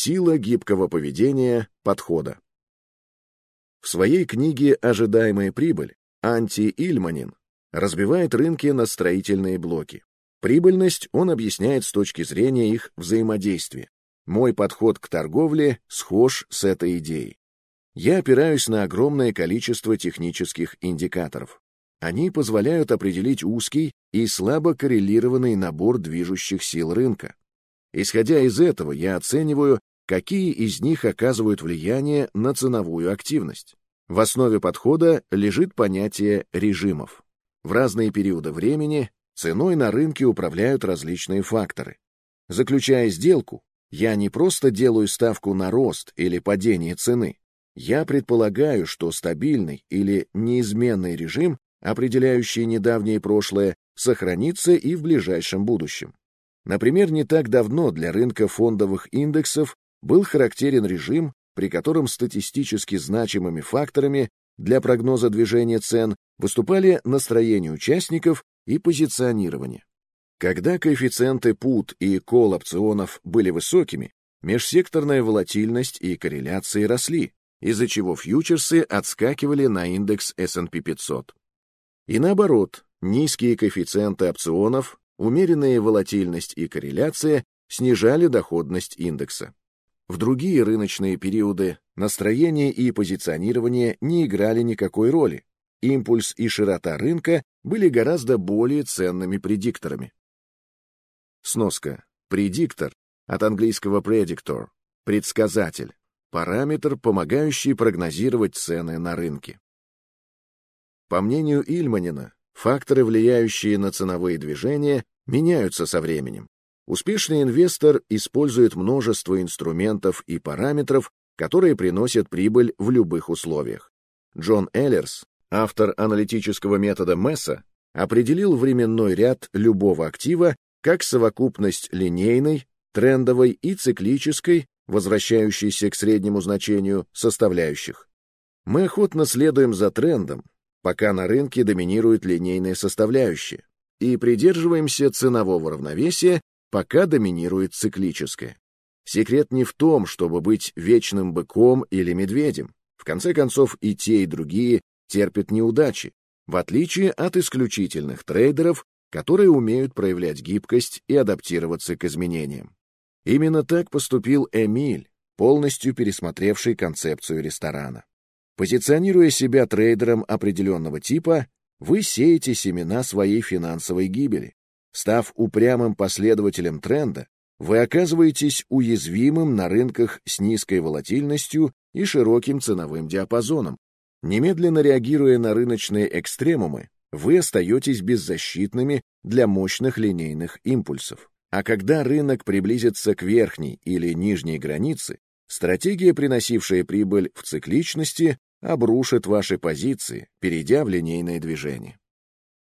Сила гибкого поведения, подхода. В своей книге «Ожидаемая прибыль» Анти Ильманин разбивает рынки на строительные блоки. Прибыльность он объясняет с точки зрения их взаимодействия. Мой подход к торговле схож с этой идеей. Я опираюсь на огромное количество технических индикаторов. Они позволяют определить узкий и слабо коррелированный набор движущих сил рынка. Исходя из этого, я оцениваю, какие из них оказывают влияние на ценовую активность. В основе подхода лежит понятие режимов. В разные периоды времени ценой на рынке управляют различные факторы. Заключая сделку, я не просто делаю ставку на рост или падение цены. Я предполагаю, что стабильный или неизменный режим, определяющий недавнее прошлое, сохранится и в ближайшем будущем. Например, не так давно для рынка фондовых индексов был характерен режим, при котором статистически значимыми факторами для прогноза движения цен выступали настроение участников и позиционирование. Когда коэффициенты PUT и call опционов были высокими, межсекторная волатильность и корреляции росли, из-за чего фьючерсы отскакивали на индекс S&P 500. И наоборот, низкие коэффициенты опционов, умеренная волатильность и корреляция снижали доходность индекса. В другие рыночные периоды настроение и позиционирование не играли никакой роли. Импульс и широта рынка были гораздо более ценными предикторами. Сноска. Предиктор от английского predictor – предсказатель, параметр, помогающий прогнозировать цены на рынке. По мнению Ильманина, факторы, влияющие на ценовые движения, меняются со временем. Успешный инвестор использует множество инструментов и параметров, которые приносят прибыль в любых условиях. Джон Эллерс, автор аналитического метода Месса, определил временной ряд любого актива как совокупность линейной, трендовой и циклической, возвращающейся к среднему значению, составляющих. Мы охотно следуем за трендом, пока на рынке доминирует линейная составляющая, и придерживаемся ценового равновесия, пока доминирует циклическое. Секрет не в том, чтобы быть вечным быком или медведем. В конце концов, и те, и другие терпят неудачи, в отличие от исключительных трейдеров, которые умеют проявлять гибкость и адаптироваться к изменениям. Именно так поступил Эмиль, полностью пересмотревший концепцию ресторана. Позиционируя себя трейдером определенного типа, вы сеете семена своей финансовой гибели. Став упрямым последователем тренда, вы оказываетесь уязвимым на рынках с низкой волатильностью и широким ценовым диапазоном. Немедленно реагируя на рыночные экстремумы, вы остаетесь беззащитными для мощных линейных импульсов. А когда рынок приблизится к верхней или нижней границе, стратегия, приносившая прибыль в цикличности, обрушит ваши позиции, перейдя в линейное движение.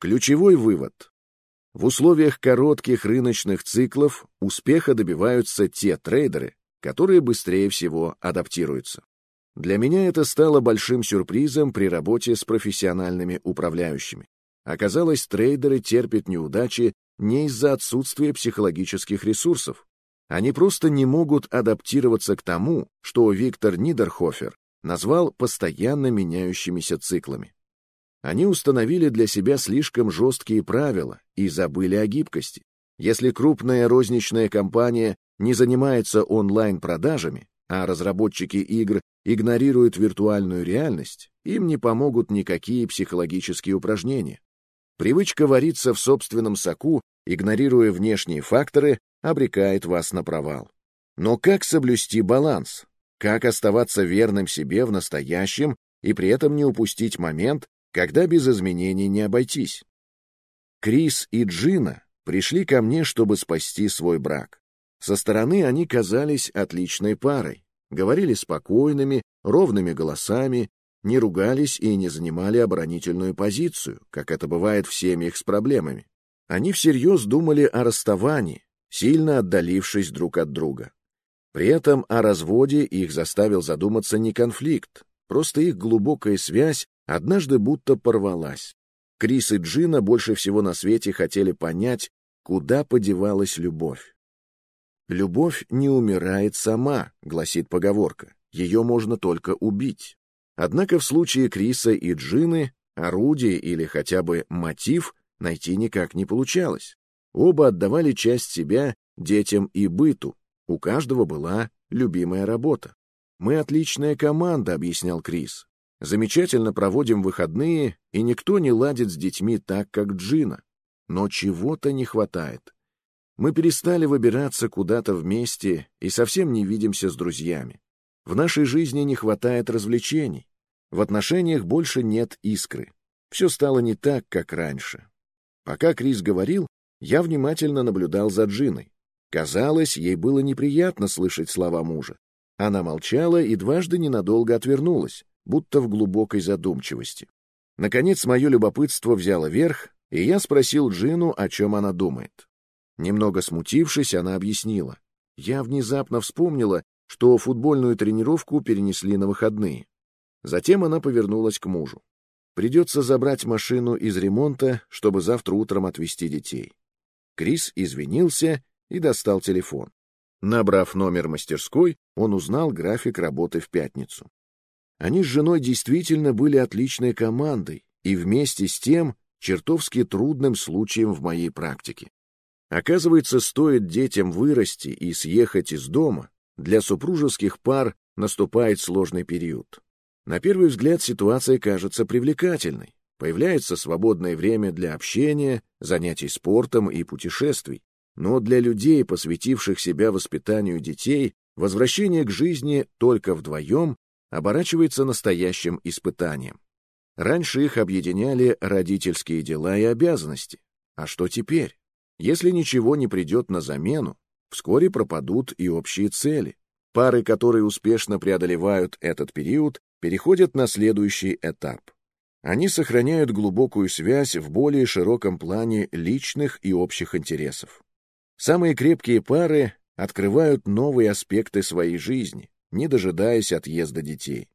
Ключевой вывод. В условиях коротких рыночных циклов успеха добиваются те трейдеры, которые быстрее всего адаптируются. Для меня это стало большим сюрпризом при работе с профессиональными управляющими. Оказалось, трейдеры терпят неудачи не из-за отсутствия психологических ресурсов. Они просто не могут адаптироваться к тому, что Виктор Нидерхофер назвал постоянно меняющимися циклами. Они установили для себя слишком жесткие правила и забыли о гибкости. Если крупная розничная компания не занимается онлайн-продажами, а разработчики игр игнорируют виртуальную реальность, им не помогут никакие психологические упражнения. Привычка вариться в собственном соку, игнорируя внешние факторы, обрекает вас на провал. Но как соблюсти баланс? Как оставаться верным себе в настоящем и при этом не упустить момент, когда без изменений не обойтись. Крис и Джина пришли ко мне, чтобы спасти свой брак. Со стороны они казались отличной парой, говорили спокойными, ровными голосами, не ругались и не занимали оборонительную позицию, как это бывает в семьях с проблемами. Они всерьез думали о расставании, сильно отдалившись друг от друга. При этом о разводе их заставил задуматься не конфликт, просто их глубокая связь однажды будто порвалась. Крис и Джина больше всего на свете хотели понять, куда подевалась любовь. «Любовь не умирает сама», — гласит поговорка. «Ее можно только убить». Однако в случае Криса и Джины орудие или хотя бы мотив найти никак не получалось. Оба отдавали часть себя детям и быту. У каждого была любимая работа. «Мы отличная команда», — объяснял Крис. «Замечательно проводим выходные, и никто не ладит с детьми так, как Джина. Но чего-то не хватает. Мы перестали выбираться куда-то вместе и совсем не видимся с друзьями. В нашей жизни не хватает развлечений. В отношениях больше нет искры. Все стало не так, как раньше. Пока Крис говорил, я внимательно наблюдал за Джиной. Казалось, ей было неприятно слышать слова мужа. Она молчала и дважды ненадолго отвернулась, будто в глубокой задумчивости. Наконец, мое любопытство взяло верх, и я спросил Джину, о чем она думает. Немного смутившись, она объяснила. Я внезапно вспомнила, что футбольную тренировку перенесли на выходные. Затем она повернулась к мужу. Придется забрать машину из ремонта, чтобы завтра утром отвезти детей. Крис извинился и достал телефон. Набрав номер мастерской, он узнал график работы в пятницу. Они с женой действительно были отличной командой и вместе с тем чертовски трудным случаем в моей практике. Оказывается, стоит детям вырасти и съехать из дома, для супружеских пар наступает сложный период. На первый взгляд ситуация кажется привлекательной. Появляется свободное время для общения, занятий спортом и путешествий. Но для людей, посвятивших себя воспитанию детей, возвращение к жизни только вдвоем оборачивается настоящим испытанием. Раньше их объединяли родительские дела и обязанности. А что теперь? Если ничего не придет на замену, вскоре пропадут и общие цели. Пары, которые успешно преодолевают этот период, переходят на следующий этап. Они сохраняют глубокую связь в более широком плане личных и общих интересов. Самые крепкие пары открывают новые аспекты своей жизни, не дожидаясь отъезда детей.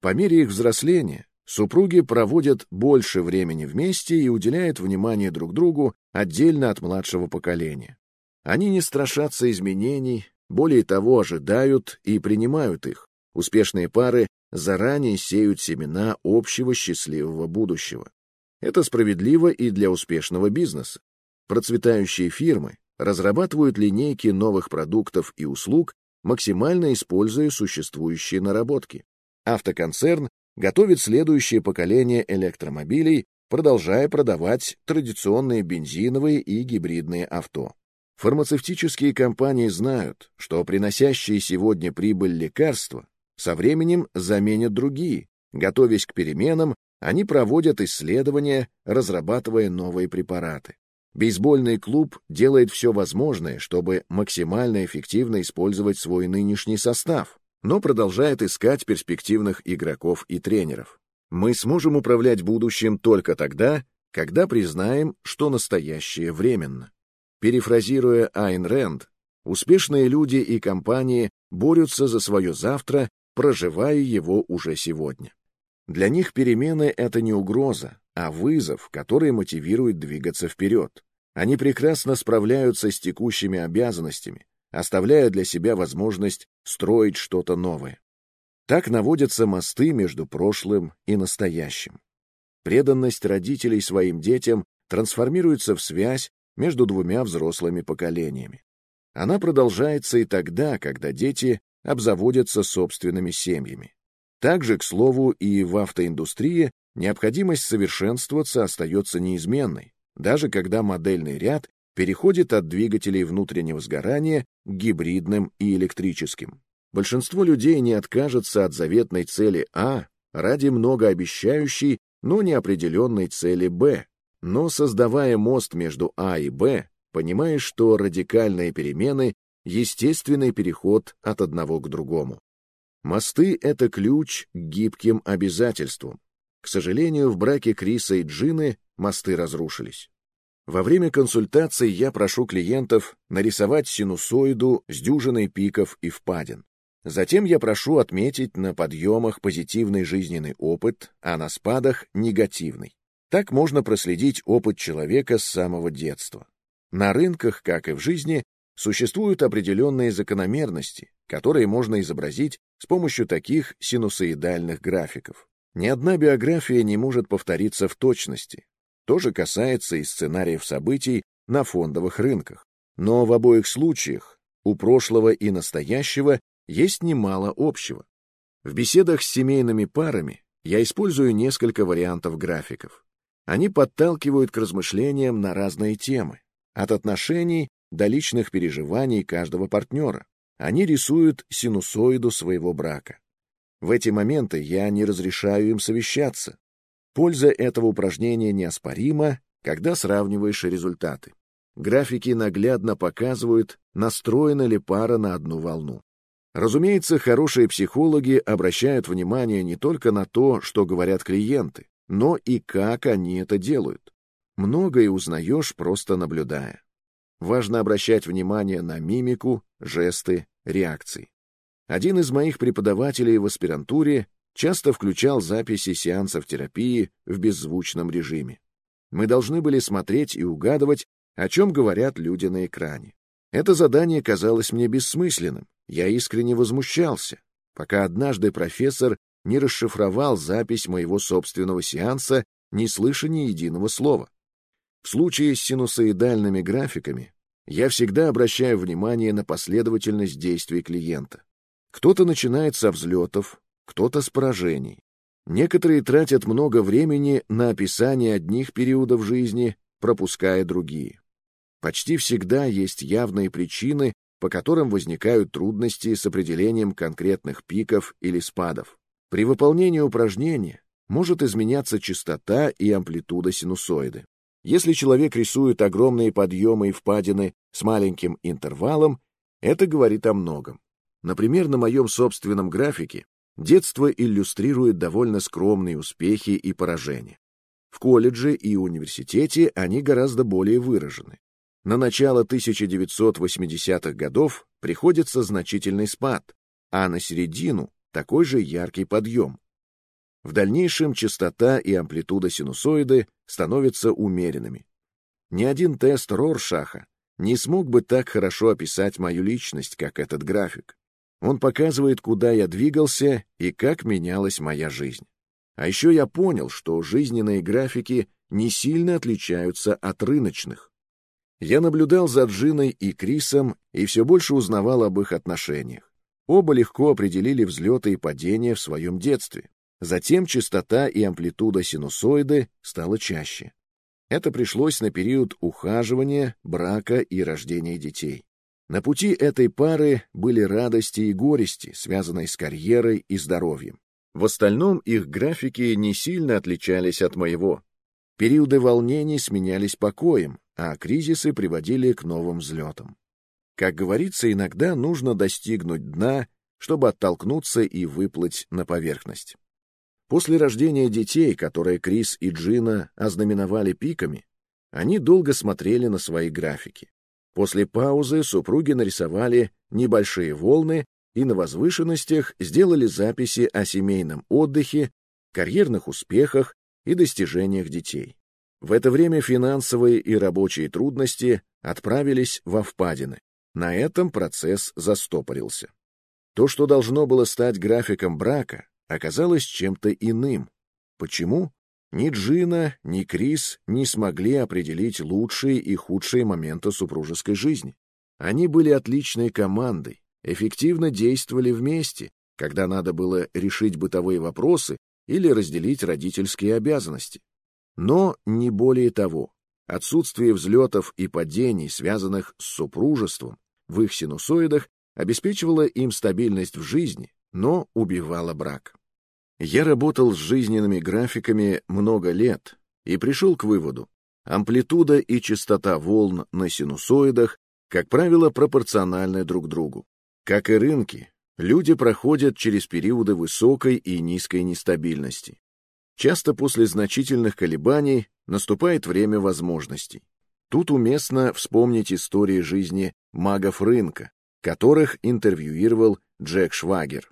По мере их взросления супруги проводят больше времени вместе и уделяют внимание друг другу отдельно от младшего поколения. Они не страшатся изменений, более того, ожидают и принимают их. Успешные пары заранее сеют семена общего счастливого будущего. Это справедливо и для успешного бизнеса. Процветающие фирмы разрабатывают линейки новых продуктов и услуг, максимально используя существующие наработки. Автоконцерн готовит следующее поколение электромобилей, продолжая продавать традиционные бензиновые и гибридные авто. Фармацевтические компании знают, что приносящие сегодня прибыль лекарства со временем заменят другие. Готовясь к переменам, они проводят исследования, разрабатывая новые препараты. Бейсбольный клуб делает все возможное, чтобы максимально эффективно использовать свой нынешний состав, но продолжает искать перспективных игроков и тренеров. Мы сможем управлять будущим только тогда, когда признаем, что настоящее временно. Перефразируя Айн Рэнд, успешные люди и компании борются за свое завтра проживая его уже сегодня. Для них перемены — это не угроза, а вызов, который мотивирует двигаться вперед. Они прекрасно справляются с текущими обязанностями, оставляя для себя возможность строить что-то новое. Так наводятся мосты между прошлым и настоящим. Преданность родителей своим детям трансформируется в связь между двумя взрослыми поколениями. Она продолжается и тогда, когда дети обзаводятся собственными семьями. Также, к слову, и в автоиндустрии необходимость совершенствоваться остается неизменной, даже когда модельный ряд переходит от двигателей внутреннего сгорания к гибридным и электрическим. Большинство людей не откажется от заветной цели А ради многообещающей, но неопределенной цели Б. Но создавая мост между А и Б, понимаешь, что радикальные перемены естественный переход от одного к другому. Мосты — это ключ к гибким обязательствам. К сожалению, в браке Криса и Джины мосты разрушились. Во время консультаций я прошу клиентов нарисовать синусоиду с дюжиной пиков и впадин. Затем я прошу отметить на подъемах позитивный жизненный опыт, а на спадах — негативный. Так можно проследить опыт человека с самого детства. На рынках, как и в жизни, Существуют определенные закономерности, которые можно изобразить с помощью таких синусоидальных графиков. Ни одна биография не может повториться в точности. То же касается и сценариев событий на фондовых рынках. Но в обоих случаях у прошлого и настоящего есть немало общего. В беседах с семейными парами я использую несколько вариантов графиков. Они подталкивают к размышлениям на разные темы, от отношений до личных переживаний каждого партнера. Они рисуют синусоиду своего брака. В эти моменты я не разрешаю им совещаться. Польза этого упражнения неоспорима, когда сравниваешь результаты. Графики наглядно показывают, настроена ли пара на одну волну. Разумеется, хорошие психологи обращают внимание не только на то, что говорят клиенты, но и как они это делают. Многое узнаешь, просто наблюдая. Важно обращать внимание на мимику, жесты, реакции. Один из моих преподавателей в аспирантуре часто включал записи сеансов терапии в беззвучном режиме. Мы должны были смотреть и угадывать, о чем говорят люди на экране. Это задание казалось мне бессмысленным. Я искренне возмущался, пока однажды профессор не расшифровал запись моего собственного сеанса, не слыша ни единого слова. В случае с синусоидальными графиками я всегда обращаю внимание на последовательность действий клиента. Кто-то начинает со взлетов, кто-то с поражений. Некоторые тратят много времени на описание одних периодов жизни, пропуская другие. Почти всегда есть явные причины, по которым возникают трудности с определением конкретных пиков или спадов. При выполнении упражнения может изменяться частота и амплитуда синусоиды. Если человек рисует огромные подъемы и впадины с маленьким интервалом, это говорит о многом. Например, на моем собственном графике детство иллюстрирует довольно скромные успехи и поражения. В колледже и университете они гораздо более выражены. На начало 1980-х годов приходится значительный спад, а на середину такой же яркий подъем. В дальнейшем частота и амплитуда синусоиды становятся умеренными. Ни один тест Роршаха не смог бы так хорошо описать мою личность, как этот график. Он показывает, куда я двигался и как менялась моя жизнь. А еще я понял, что жизненные графики не сильно отличаются от рыночных. Я наблюдал за Джиной и Крисом и все больше узнавал об их отношениях. Оба легко определили взлеты и падения в своем детстве. Затем частота и амплитуда синусоиды стала чаще. Это пришлось на период ухаживания, брака и рождения детей. На пути этой пары были радости и горести, связанные с карьерой и здоровьем. В остальном их графики не сильно отличались от моего. Периоды волнений сменялись покоем, а кризисы приводили к новым взлетам. Как говорится, иногда нужно достигнуть дна, чтобы оттолкнуться и выплыть на поверхность. После рождения детей, которые Крис и Джина ознаменовали пиками, они долго смотрели на свои графики. После паузы супруги нарисовали небольшие волны и на возвышенностях сделали записи о семейном отдыхе, карьерных успехах и достижениях детей. В это время финансовые и рабочие трудности отправились во впадины. На этом процесс застопорился. То, что должно было стать графиком брака, оказалось чем-то иным. Почему? Ни Джина, ни Крис не смогли определить лучшие и худшие моменты супружеской жизни. Они были отличной командой, эффективно действовали вместе, когда надо было решить бытовые вопросы или разделить родительские обязанности. Но не более того. Отсутствие взлетов и падений, связанных с супружеством, в их синусоидах обеспечивало им стабильность в жизни, но убивало брак. Я работал с жизненными графиками много лет и пришел к выводу, амплитуда и частота волн на синусоидах, как правило, пропорциональны друг другу. Как и рынки, люди проходят через периоды высокой и низкой нестабильности. Часто после значительных колебаний наступает время возможностей. Тут уместно вспомнить истории жизни магов рынка, которых интервьюировал Джек Швагер.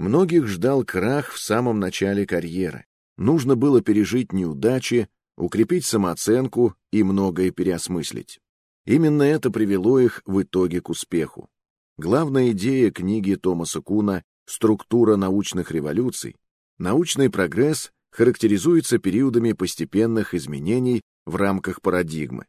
Многих ждал крах в самом начале карьеры. Нужно было пережить неудачи, укрепить самооценку и многое переосмыслить. Именно это привело их в итоге к успеху. Главная идея книги Томаса Куна «Структура научных революций» научный прогресс характеризуется периодами постепенных изменений в рамках парадигмы.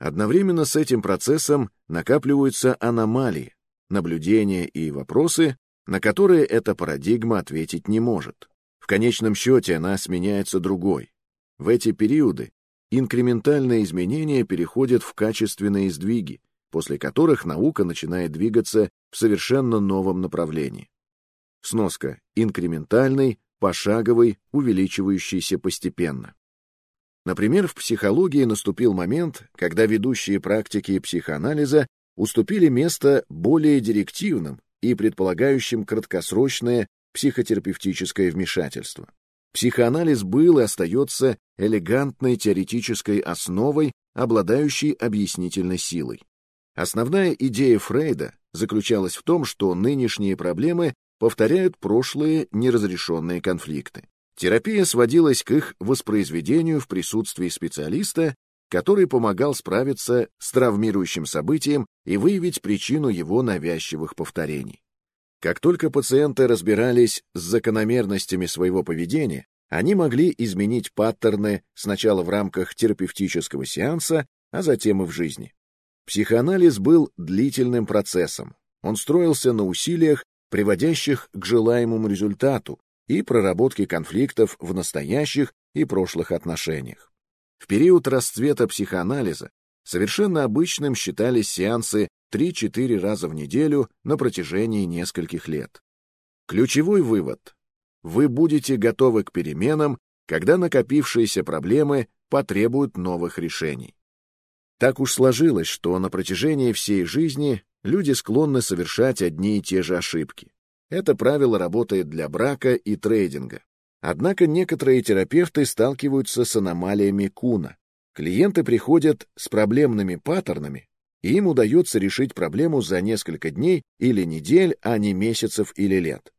Одновременно с этим процессом накапливаются аномалии, наблюдения и вопросы, на которые эта парадигма ответить не может. В конечном счете она сменяется другой. В эти периоды инкрементальные изменения переходят в качественные сдвиги, после которых наука начинает двигаться в совершенно новом направлении. Сноска. Инкрементальный, пошаговый, увеличивающийся постепенно. Например, в психологии наступил момент, когда ведущие практики психоанализа уступили место более директивным и предполагающим краткосрочное психотерапевтическое вмешательство. Психоанализ был и остается элегантной теоретической основой, обладающей объяснительной силой. Основная идея Фрейда заключалась в том, что нынешние проблемы повторяют прошлые неразрешенные конфликты. Терапия сводилась к их воспроизведению в присутствии специалиста, который помогал справиться с травмирующим событием и выявить причину его навязчивых повторений. Как только пациенты разбирались с закономерностями своего поведения, они могли изменить паттерны сначала в рамках терапевтического сеанса, а затем и в жизни. Психоанализ был длительным процессом. Он строился на усилиях, приводящих к желаемому результату и проработке конфликтов в настоящих и прошлых отношениях. В период расцвета психоанализа совершенно обычным считались сеансы 3-4 раза в неделю на протяжении нескольких лет. Ключевой вывод – вы будете готовы к переменам, когда накопившиеся проблемы потребуют новых решений. Так уж сложилось, что на протяжении всей жизни люди склонны совершать одни и те же ошибки. Это правило работает для брака и трейдинга. Однако некоторые терапевты сталкиваются с аномалиями Куна. Клиенты приходят с проблемными паттернами, и им удается решить проблему за несколько дней или недель, а не месяцев или лет.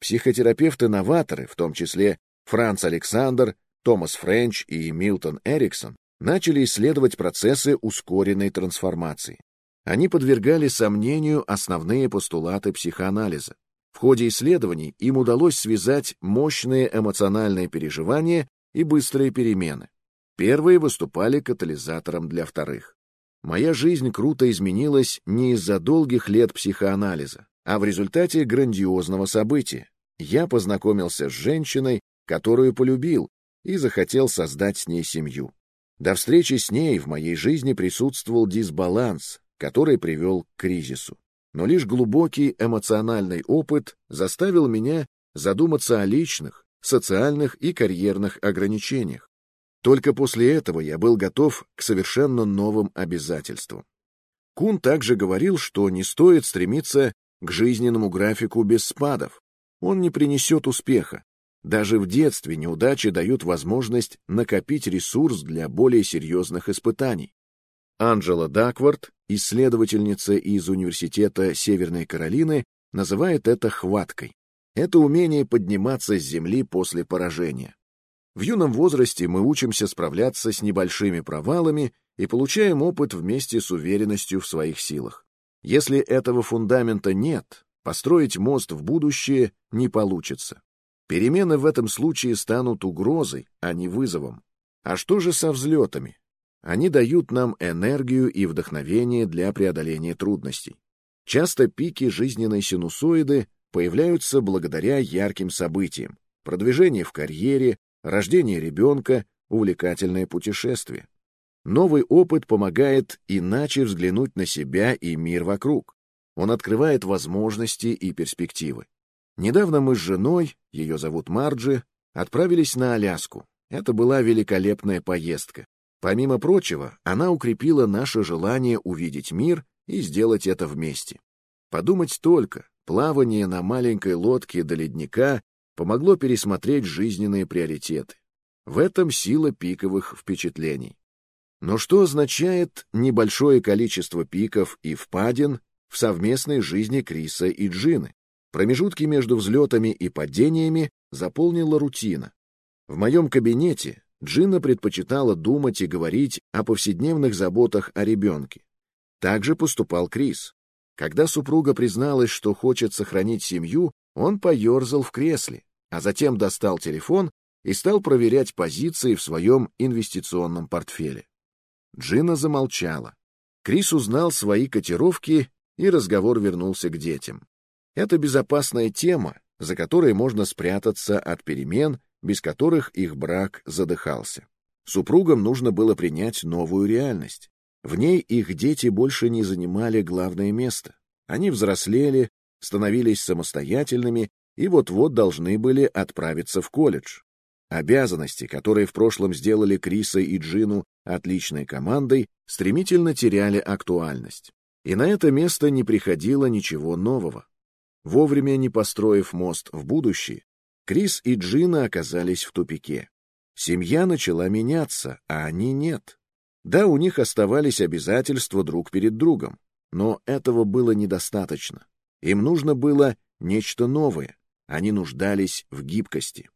Психотерапевты-новаторы, в том числе Франц Александр, Томас Френч и Милтон Эриксон, начали исследовать процессы ускоренной трансформации. Они подвергали сомнению основные постулаты психоанализа. В ходе исследований им удалось связать мощные эмоциональные переживания и быстрые перемены. Первые выступали катализатором для вторых. Моя жизнь круто изменилась не из-за долгих лет психоанализа, а в результате грандиозного события. Я познакомился с женщиной, которую полюбил, и захотел создать с ней семью. До встречи с ней в моей жизни присутствовал дисбаланс, который привел к кризису. Но лишь глубокий эмоциональный опыт заставил меня задуматься о личных, социальных и карьерных ограничениях. Только после этого я был готов к совершенно новым обязательствам. Кун также говорил, что не стоит стремиться к жизненному графику без спадов. Он не принесет успеха, даже в детстве неудачи дают возможность накопить ресурс для более серьезных испытаний. Анджела Даквард, исследовательница из Университета Северной Каролины, называет это хваткой. Это умение подниматься с земли после поражения. В юном возрасте мы учимся справляться с небольшими провалами и получаем опыт вместе с уверенностью в своих силах. Если этого фундамента нет, построить мост в будущее не получится. Перемены в этом случае станут угрозой, а не вызовом. А что же со взлетами? Они дают нам энергию и вдохновение для преодоления трудностей. Часто пики жизненной синусоиды появляются благодаря ярким событиям, продвижение в карьере, рождение ребенка, увлекательное путешествие. Новый опыт помогает иначе взглянуть на себя и мир вокруг. Он открывает возможности и перспективы. Недавно мы с женой, ее зовут Марджи, отправились на Аляску. Это была великолепная поездка. Помимо прочего, она укрепила наше желание увидеть мир и сделать это вместе. Подумать только, плавание на маленькой лодке до ледника помогло пересмотреть жизненные приоритеты. В этом сила пиковых впечатлений. Но что означает небольшое количество пиков и впадин в совместной жизни Криса и Джины? Промежутки между взлетами и падениями заполнила рутина. В моем кабинете Джина предпочитала думать и говорить о повседневных заботах о ребенке. Так же поступал Крис. Когда супруга призналась, что хочет сохранить семью, он поерзал в кресле, а затем достал телефон и стал проверять позиции в своем инвестиционном портфеле. Джина замолчала. Крис узнал свои котировки, и разговор вернулся к детям. Это безопасная тема, за которой можно спрятаться от перемен, без которых их брак задыхался. Супругам нужно было принять новую реальность. В ней их дети больше не занимали главное место. Они взрослели, становились самостоятельными и вот-вот должны были отправиться в колледж. Обязанности, которые в прошлом сделали Криса и Джину отличной командой, стремительно теряли актуальность. И на это место не приходило ничего нового. Вовремя не построив мост в будущее, Крис и Джина оказались в тупике. Семья начала меняться, а они нет. Да, у них оставались обязательства друг перед другом, но этого было недостаточно. Им нужно было нечто новое, они нуждались в гибкости.